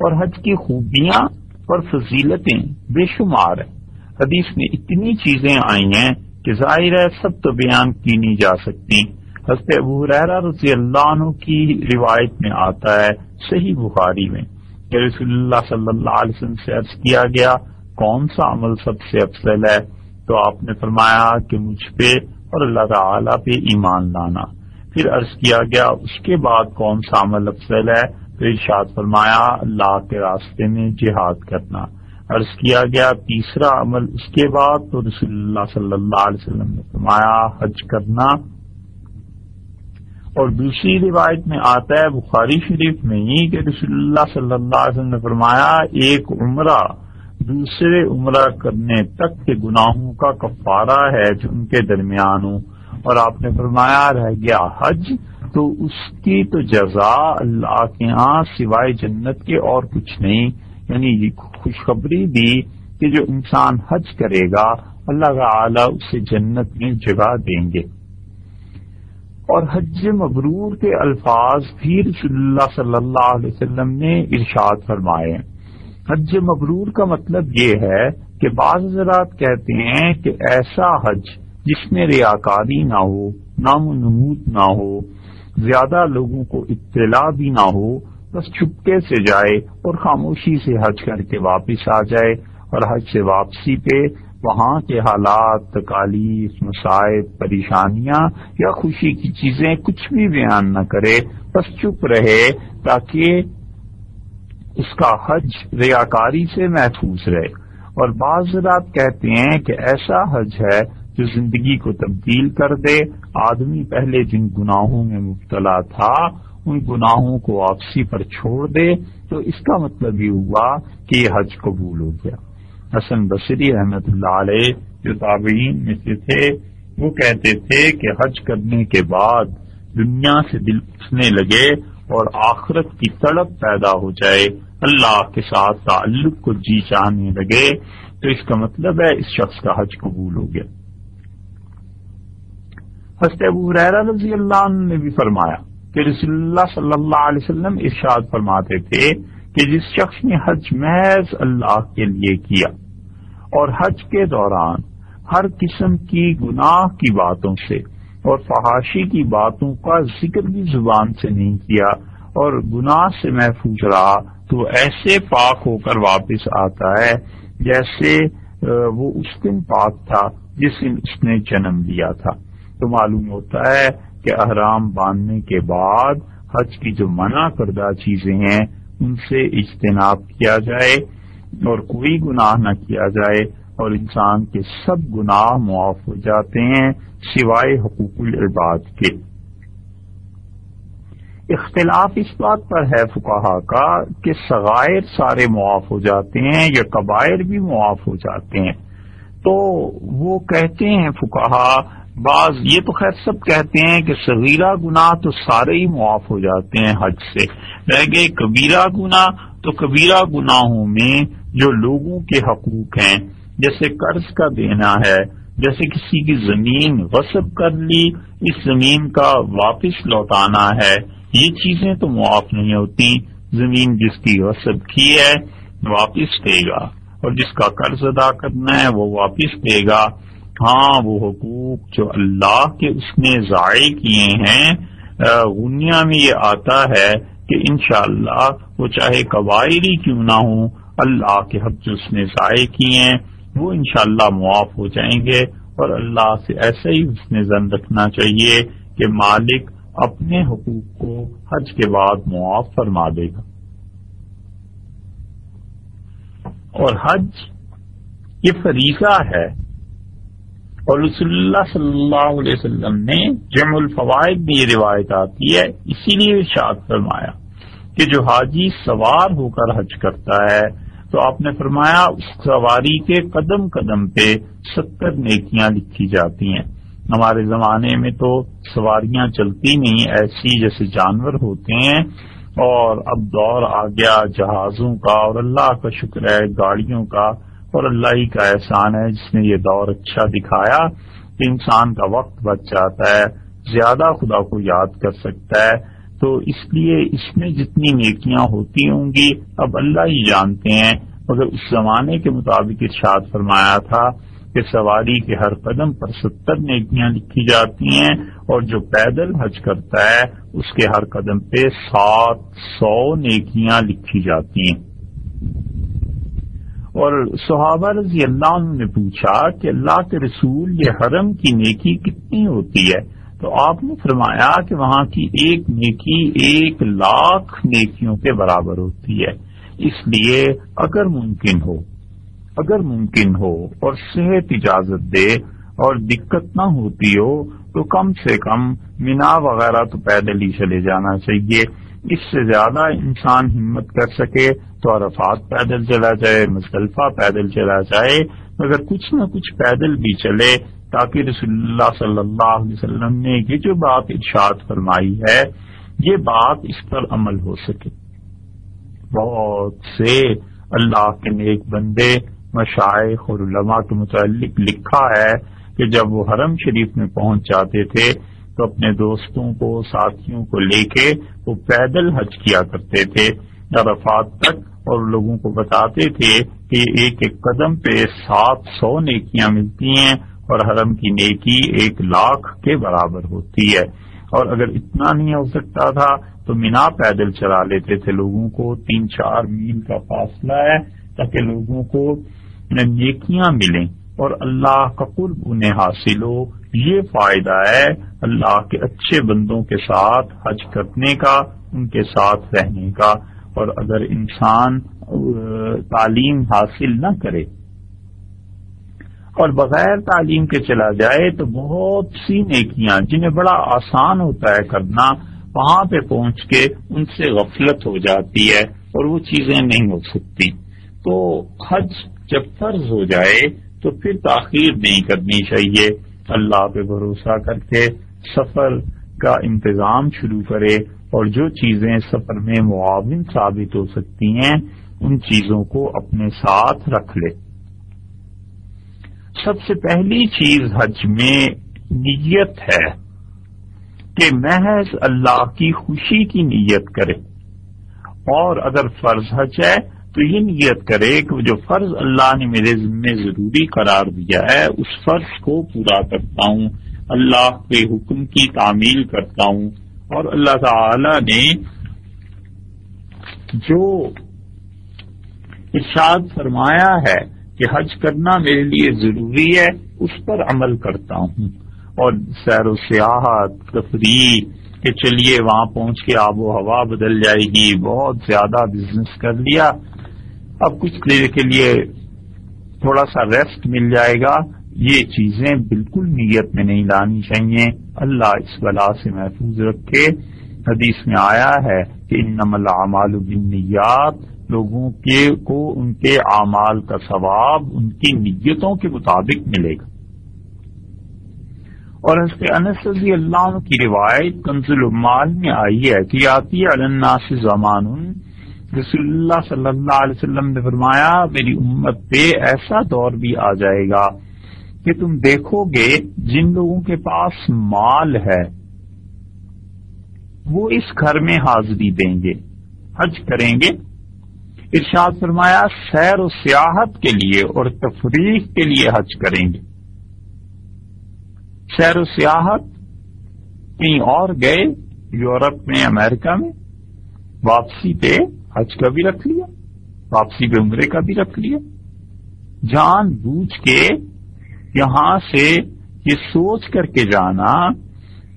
اور حج کی خوبیاں اور فضیلتیں بے شمار ہیں۔ حدیث میں اتنی چیزیں آئی ہیں کہ ظاہر ہے سب تو بیان کی نہیں جا سکتی۔ حضرت ابو رضی اللہ عنہ کی روایت میں آتا ہے صحیح بخاری میں کہ رسول اللہ صلی اللہ علیہ وسلم سے عرض کیا گیا، کون سا عمل سب سے افضل ہے؟ تو آپ نے فرمایا کہ مجھ پہ اور اللہ تعالی پہ ایمان لانا۔ پھر عرض کیا گیا، اس کے بعد کون سا عمل افضل ہے؟ ارشاد فرمایا، اللہ کے راستے میں جہاد کرنا۔ عرض کیا گیا، تیسرا عمل اس کے بعد تو رسول اللہ صلی اللہ علیہ وسلم نے فرمایا، حج کرنا۔ اور دوسری روایت میں آتا ہے، بخاری شریف میں ہی کہ رسول اللہ صلی اللہ علیہ وسلم نے فرمایا، ایک عمرہ دوسرے عمرہ کرنے تک کے گناہوں کا کفارہ ہے جو ان کے درمیان ہوں۔ اور آپ نے فرمایا، رہ گیا حج۔ تو اس کی تو جزا اللہ کے ہاں سوائے جنت کے اور کچھ نہیں۔ یعنی خوشخبری دی کہ جو انسان حج کرے گا، اللہ تعالی اسے جنت میں جگہ دیں گے۔ اور حج مبرور کے الفاظ بھی رسول اللہ صلی اللہ علیہ وسلم نے ارشاد فرمائے حج مبرور کا مطلب یہ ہے کہ بعض حضرات کہتے ہیں کہ ایسا حج جس میں ریاکاری نہ ہو نام و نمود نہ ہو زیادہ لوگوں کو اطلاع بھی نہ ہو، بس چھپکے سے جائے اور خاموشی سے حج کر کے واپس آ جائے اور حج سے واپسی پہ وہاں کے حالات، تکالیف مسائب پریشانیاں یا خوشی کی چیزیں کچھ بھی بیان نہ کرے، بس چپ رہے تاکہ اس کا حج ریاکاری سے محفوظ رہے۔ اور بعض رات کہتے ہیں کہ ایسا حج ہے جو زندگی کو تبدیل کر دے۔ آدمی پہلے جن گناہوں میں مبتلا تھا، ان گناہوں کو واپسی پر چھوڑ دے۔ تو اس کا مطلب یہ ہوا کہ یہ حج قبول ہو گیا۔ حسن بصری احمد اللہ علیہ جو تابعین میں سے تھے، وہ کہتے تھے کہ حج کرنے کے بعد دنیا سے دل اٹھنے لگے اور آخرت کی تڑپ پیدا ہو جائے۔ اللہ کے ساتھ تعلق کو جی چاہنے لگے۔ تو اس کا مطلب ہے، اس شخص کا حج قبول ہو گیا۔ حضرت ابو رضی اللہ عنہ نے بھی فرمایا کہ رسول اللہ صلی اللہ علیہ وسلم ارشاد فرماتے تھے کہ جس شخص نے حج محض اللہ کے لیے کیا اور حج کے دوران ہر قسم کی گناہ کی باتوں سے اور فحاشی کی باتوں کا ذکر بھی زبان سے نہیں کیا اور گناہ سے محفوظ رہا تو ایسے پاک ہو کر واپس آتا ہے جیسے وہ اس دن پاک تھا جس دن اس نے جنم لیا تھا۔ تو معلوم ہوتا ہے کہ احرام باندھنے کے بعد حج کی جو منع کردہ چیزیں ہیں، ان سے اجتناب کیا جائے اور کوئی گناہ نہ کیا جائے اور انسان کے سب گناہ معاف ہو جاتے ہیں سوائے حقوق العباد کے۔ اختلاف اس بات پر ہے فکاہا کا کہ سغائر سارے معاف ہو جاتے ہیں یا قبائر بھی معاف ہو جاتے ہیں۔ تو وہ کہتے ہیں فکاہا بعض یہ تو خیر سب کہتے ہیں کہ صغیرہ گناہ تو سارے ہی معاف ہو جاتے ہیں حج سے۔ رہ گئے کبیرہ گناہ تو کبیرہ گناہوں میں جو لوگوں کے حقوق ہیں۔ جیسے قرض کا دینا ہے، جیسے کسی کی زمین غصب کر لی، اس زمین کا واپس لوٹانا ہے۔ یہ چیزیں تو معاف نہیں ہوتی۔ زمین جس کی غصب کی ہے، واپس دے گا۔ اور جس کا قرض ادا کرنا ہے، وہ واپس دے گا۔ ہاں وہ حقوق جو اللہ کے اس نے ضائع کیے ہیں دنیا میں یہ آتا ہے کہ انشاءاللہ اللہ وہ چاہے قبائری کیوں نہ ہوں، اللہ کے حق جو اس نے ضائع کیے ہیں، وہ انشاءاللہ معاف ہو جائیں گے۔ اور اللہ سے ایسے ہی اس نے زن رکھنا چاہیے کہ مالک اپنے حقوق کو حج کے بعد معاف فرما دے گا۔ اور حج یہ فریضہ ہے اور رسول اللہ صلی اللہ علیہ وسلم نے جم الفوائد میں یہ روایت آتی ہے، اسی لیے شاد فرمایا کہ جو حاجی سوار ہو کر حج کرتا ہے، تو آپ نے فرمایا اس سواری کے قدم قدم پہ ستر نیکیاں لکھی جاتی ہیں۔ ہمارے زمانے میں تو سواریاں چلتی نہیں، ایسی جیسے جانور ہوتے ہیں۔ اور اب دور آ گیا جہازوں کا، اور اللہ کا شکر ہے، گاڑیوں کا اور اللہ ہی کا احسان ہے، جس نے یہ دور اچھا دکھایا کہ انسان کا وقت بچ جاتا ہے، زیادہ خدا کو یاد کر سکتا ہے۔ تو اس لیے اس میں جتنی نیکیاں ہوتی ہوں گی، اب اللہ ہی جانتے ہیں۔ مگر اس زمانے کے مطابق ارشاد فرمایا تھا کہ سواری کے ہر قدم پر ستر نیکیاں لکھی جاتی ہیں اور جو پیدل حج کرتا ہے، اس کے ہر قدم پہ سات سو نیکیاں لکھی جاتی ہیں۔ اور صحابہ رضی اللہ عنہ نے پوچھا کہ اللہ کے رسول یہ حرم کی نیکی کتنی ہوتی ہے؟ تو آپ نے فرمایا کہ وہاں کی ایک نیکی ایک لاکھ نیکیوں کے برابر ہوتی ہے۔ اس لیے اگر ممکن ہو، اگر ممکن ہو اور صحت اجازت دے اور دقت نہ ہوتی ہو، تو کم سے کم مینا وغیرہ تو پیدل ہی چلے جانا چاہیے۔ اس سے زیادہ انسان ہمت کر سکے تو عرفات پیدل چلا جائے، مصطلفہ پیدل چلا جائے، مگر کچھ نہ کچھ پیدل بھی چلے، تاکہ رسول اللہ صلی اللہ علیہ وسلم نے یہ جو بات ارشاد فرمائی ہے، یہ بات اس پر عمل ہو سکے۔ بہت سے اللہ کے نیک بندے مشائق اور علماء کے متعلق لکھا ہے کہ جب وہ حرم شریف میں پہنچ جاتے تھے تو اپنے دوستوں کو، ساتھیوں کو لے کے وہ پیدل حج کیا کرتے تھے۔ عرفات تک اور لوگوں کو بتاتے تھے کہ ایک ایک قدم پہ سات سو نیکیاں ملتی ہیں اور حرم کی نیکی ایک لاکھ کے برابر ہوتی ہے۔ اور اگر اتنا نہیں ہو سکتا تھا تو مینا پیدل چلا لیتے تھے۔ لوگوں کو تین چار میل کا فاصلہ ہے تاکہ لوگوں کو نیکیاں ملیں اور اللہ کا قرب انہیں حاصل ہو۔ یہ فائدہ ہے اللہ کے اچھے بندوں کے ساتھ حج کرنے کا، ان کے ساتھ رہنے کا۔ اور اگر انسان تعلیم حاصل نہ کرے اور بغیر تعلیم کے چلا جائے تو بہت سی نیکیاں، جنہیں بڑا آسان ہوتا ہے کرنا، وہاں پہ پہنچ کے ان سے غفلت ہو جاتی ہے اور وہ چیزیں نہیں ہو سکتی۔ تو حج جب فرض ہو جائے تو پھر تاخیر نہیں کرنی چاہیے۔ اللہ پہ بھروسہ کر کے سفر کا انتظام شروع کرے اور جو چیزیں سفر میں معاون ثابت ہو سکتی ہیں، ان چیزوں کو اپنے ساتھ رکھ لے۔ سب سے پہلی چیز حج میں نیت ہے کہ محض اللہ کی خوشی کی نیت کرے۔ اور اگر فرض حج ہے تو یہ نیت کرے کہ جو فرض اللہ نے میرے ذمے ضروری قرار دیا ہے، اس فرض کو پورا کرتا ہوں۔ اللہ کے حکم کی تعمیل کرتا ہوں۔ اور اللہ تعالی نے جو ارشاد فرمایا ہے کہ حج کرنا میرے لیے ضروری ہے، اس پر عمل کرتا ہوں۔ اور سیر و سیاحت، تفریح، کہ چلیے وہاں پہنچ کے آب و ہوا بدل جائے گی، بہت زیادہ بزنس کر لیا۔ اب کچھ دیر کے لیے تھوڑا سا ریسٹ مل جائے گا۔ یہ چیزیں بالکل نیت میں نہیں لانی چاہیے۔ اللہ اس بلا سے محفوظ رکھے۔ حدیث میں آیا ہے کہ ان نمل اعمال بالنیات، لوگوں کے کو ان کے اعمال کا ثواب ان کی نیتوں کے مطابق ملے گا۔ اور حضرت انس رضی اللہ عنہ کی روایت کنز المال میں آئی ہے کہ آتی الناس زمان رسول اللہ صلی اللہ علیہ وسلم نے فرمایا، میری امت پہ ایسا دور بھی آ جائے گا کہ تم دیکھو گے جن لوگوں کے پاس مال ہے، وہ اس گھر میں حاضری دیں گے، حج کریں گے۔ ارشاد فرمایا، سیر و سیاحت کے لیے اور تفریح کے لیے حج کریں گے۔ سیر و سیاحت کہیں اور گئے، یورپ میں، امریکہ میں، واپسی پہ۔ حج کا بھی رکھ لیا، واپسی پہ عمرے کا بھی رکھ لیا۔ جان بوجھ کے یہاں سے یہ سوچ کر کے جانا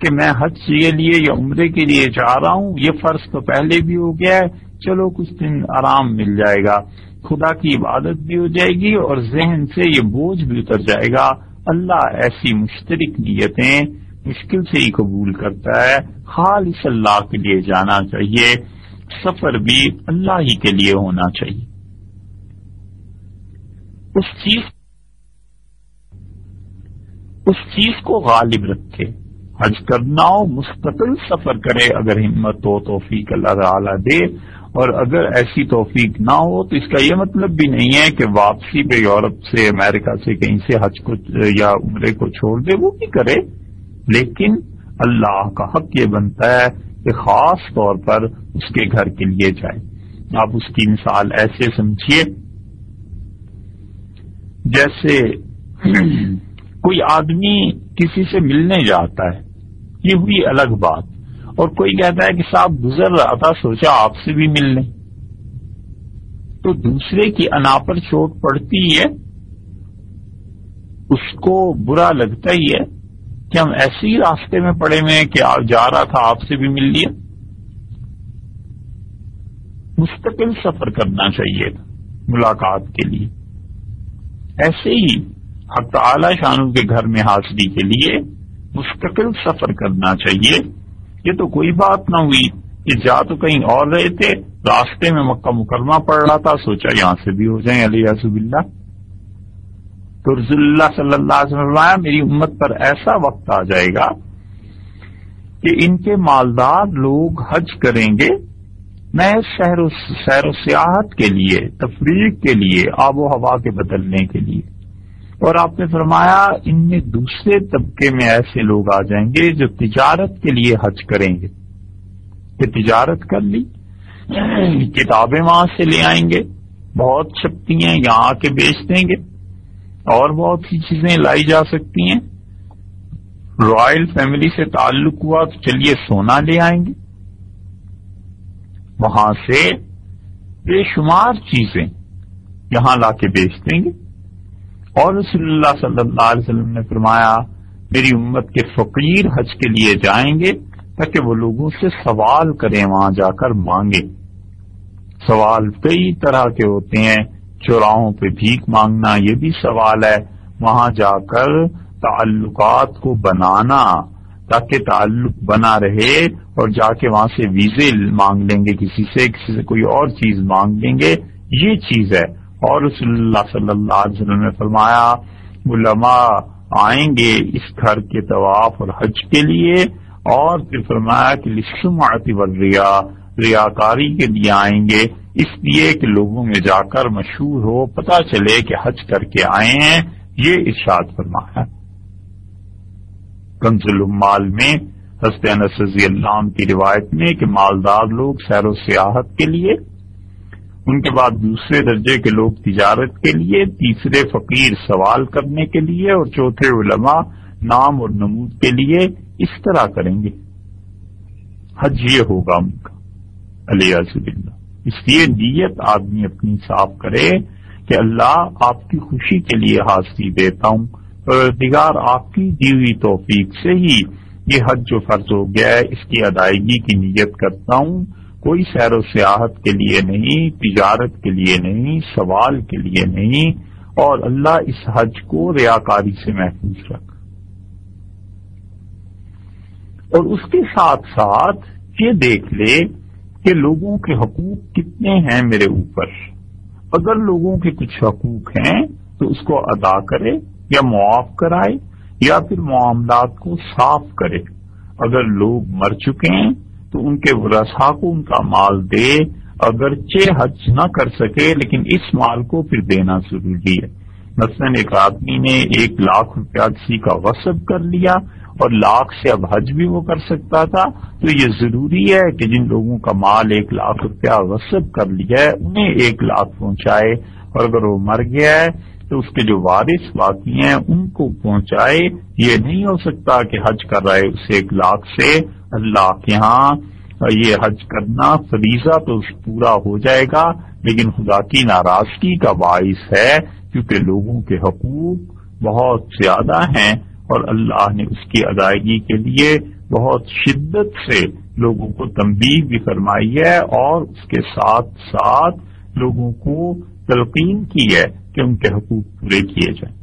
کہ میں حج کے لیے یا عمرے کے لیے جا رہا ہوں، یہ فرض تو پہلے بھی ہو گیا ہے۔ چلو کچھ دن آرام مل جائے گا، خدا کی عبادت بھی ہو جائے گی اور ذہن سے یہ بوجھ بھی اتر جائے گا۔ اللہ ایسی مشترک نیتیں مشکل سے ہی قبول کرتا ہے۔ خالص اللہ کے لیے جانا چاہیے۔ سفر بھی اللہ ہی کے لیے ہونا چاہیے۔ اس چیز اس چیز کو غالب رکھے۔ حج کرنا ہو، مستقل سفر کرے۔ اگر ہمت ہو، توفیق اللہ تعالی دے۔ اور اگر ایسی توفیق نہ ہو، تو اس کا یہ مطلب بھی نہیں ہے کہ واپسی پہ یورپ سے، امریکہ سے، کہیں سے حج کو یا عمرے کو چھوڑ دے، وہ بھی کرے۔ لیکن اللہ کا حق یہ بنتا ہے کہ خاص طور پر اس کے گھر کے لیے جائے۔ آپ اس کی مثال ایسے سمجھیے۔ جیسے کوئی آدمی کسی سے ملنے جاتا ہے، یہ ہوئی الگ بات۔ اور کوئی کہتا ہے کہ صاحب گزر رہا تھا، سوچا آپ سے بھی مل لیں۔ تو دوسرے کی انا پر چوٹ پڑتی ہے، اس کو برا لگتا ہی ہے۔ کہ ہم ایسے ہی راستے میں پڑے ہوئے ہیں کہ جا رہا تھا، آپ سے بھی مل لیا۔ مستقل سفر کرنا چاہیے تھا ملاقات کے لیے۔ ایسے ہی حق تعالی شانو کے گھر میں حاضری کے لیے مستقل سفر کرنا چاہیے۔ یہ تو کوئی بات نہ ہوئی کہ جا تو کہیں اور رہے تھے۔ راستے میں مکہ مکرمہ پڑ رہا تھا، سوچا یہاں سے بھی ہو جائیں۔ علی رسب اللہ تو رضول اللہ صلی اللہ علیہ وسلم میری امت پر ایسا وقت آ جائے گا کہ ان کے مالدار لوگ حج کریں گے، میں سیر و سیر و سیاحت کے لیے، تفریح کے لیے، آب و ہوا کے بدلنے کے لیے۔ اور آپ نے فرمایا، ان میں دوسرے طبقے میں ایسے لوگ آ جائیں گے جو تجارت کے لیے حج کریں گے۔ کہ تجارت کر لی، کتابیں وہاں سے لے آئیں گے، بہت چھپتی ہیں، یہاں آ کے بیچ دیں گے۔ اور بہت سی چیزیں لائی جا سکتی ہیں۔ رائل فیملی سے تعلق ہوا تو چلیے سونا لے آئیں گے۔ وہاں سے بے شمار چیزیں یہاں لا کے بیچ دیں گے۔ اور رسول اللہ صلی اللہ علیہ وسلم نے فرمایا، میری امت کے فقیر حج کے لیے جائیں گے تاکہ وہ لوگوں سے سوال کریں، وہاں جا کر مانگے سوال کئی طرح کے ہوتے ہیں۔ چوراہوں پہ بھیک مانگنا یہ بھی سوال ہے۔ وہاں جا کر تعلقات کو بنانا، تاکہ تعلق بنا رہے اور جا کے وہاں سے ویزے مانگ لیں گے، کسی سے کسی سے کوئی اور چیز مانگ لیں گے۔ یہ چیز ہے۔ اور رسول اللہ صلی اللہ علیہ وسلم نے فرمایا، علماء آئیں گے اس گھر کے طواف اور حج کے لیے۔ اور پھر فرمایا کہ لسم آتی ریاکاری کے لیے آئیں گے، اس لیے کہ لوگوں میں جا کر مشہور ہو پتا چلے کہ حج کر کے آئے ہیں، یہ ارشاد فرمایا۔ کنز المال میں حسط رضی اللہ عنہ کی روایت میں کہ مالدار لوگ سیر و سیاحت کے لیے، ان کے بعد دوسرے درجے کے لوگ تجارت کے لیے، تیسرے فقیر سوال کرنے کے لیے، اور چوتھے علماء نام اور نمود کے لیے اس طرح کریں گے۔ حج یہ ہوگا ان کا۔ علیہ اللہ اس لیے نیت آدمی اپنی صاف کرے کہ اللہ آپ کی خوشی کے لیے حاضری دیتا ہوں۔ پروردگار آپ کی دی ہوئی توفیق سے ہی یہ حج جو فرض ہو گیا ہے۔ اس کی ادائیگی کی نیت کرتا ہوں۔ کوئی سیر و سیاحت کے لیے نہیں، تجارت کے لیے نہیں، سوال کے لیے نہیں۔ اور اللہ اس حج کو ریاکاری سے محفوظ رکھ۔ اور اس کے ساتھ ساتھ یہ دیکھ لے کہ لوگوں کے حقوق کتنے ہیں میرے اوپر؟ اگر لوگوں کے کچھ حقوق ہیں تو اس کو ادا کرے یا معاف کرائے یا پھر معاملات کو صاف کرے۔ اگر لوگ مر چکے ہیں تو ان کے ورثا کو ان کا مال دے، اگرچہ حج نہ کر سکے، لیکن اس مال کو پھر دینا ضروری ہے۔ مثلاً ایک آدمی نے ایک لاکھ روپیہ کسی کا وصب کر لیا اور لاکھ سے اب حج بھی وہ کر سکتا تھا، تو یہ ضروری ہے کہ جن لوگوں کا مال ایک لاکھ روپیہ وصب کر لیا ہے، انہیں ایک لاکھ پہنچائے اور اگر وہ مر گیا ہے تو اس کے جو وارث باقی ہیں ان کو پہنچائے۔ یہ نہیں ہو سکتا کہ حج کر رہے اس ایک لاکھ سے۔ اللہ کے ہاں یہ حج کرنا فریضہ تو پورا ہو جائے گا۔ لیکن خدا کی ناراضگی کا باعث ہے کیونکہ لوگوں کے حقوق بہت زیادہ ہیں اور اللہ نے اس کی ادائیگی کے لیے بہت شدت سے لوگوں کو تنبیہ بھی فرمائی ہے اور اس کے ساتھ ساتھ لوگوں کو تلقین کی ہے کہ ان کے حقوق پورے کیے جائیں۔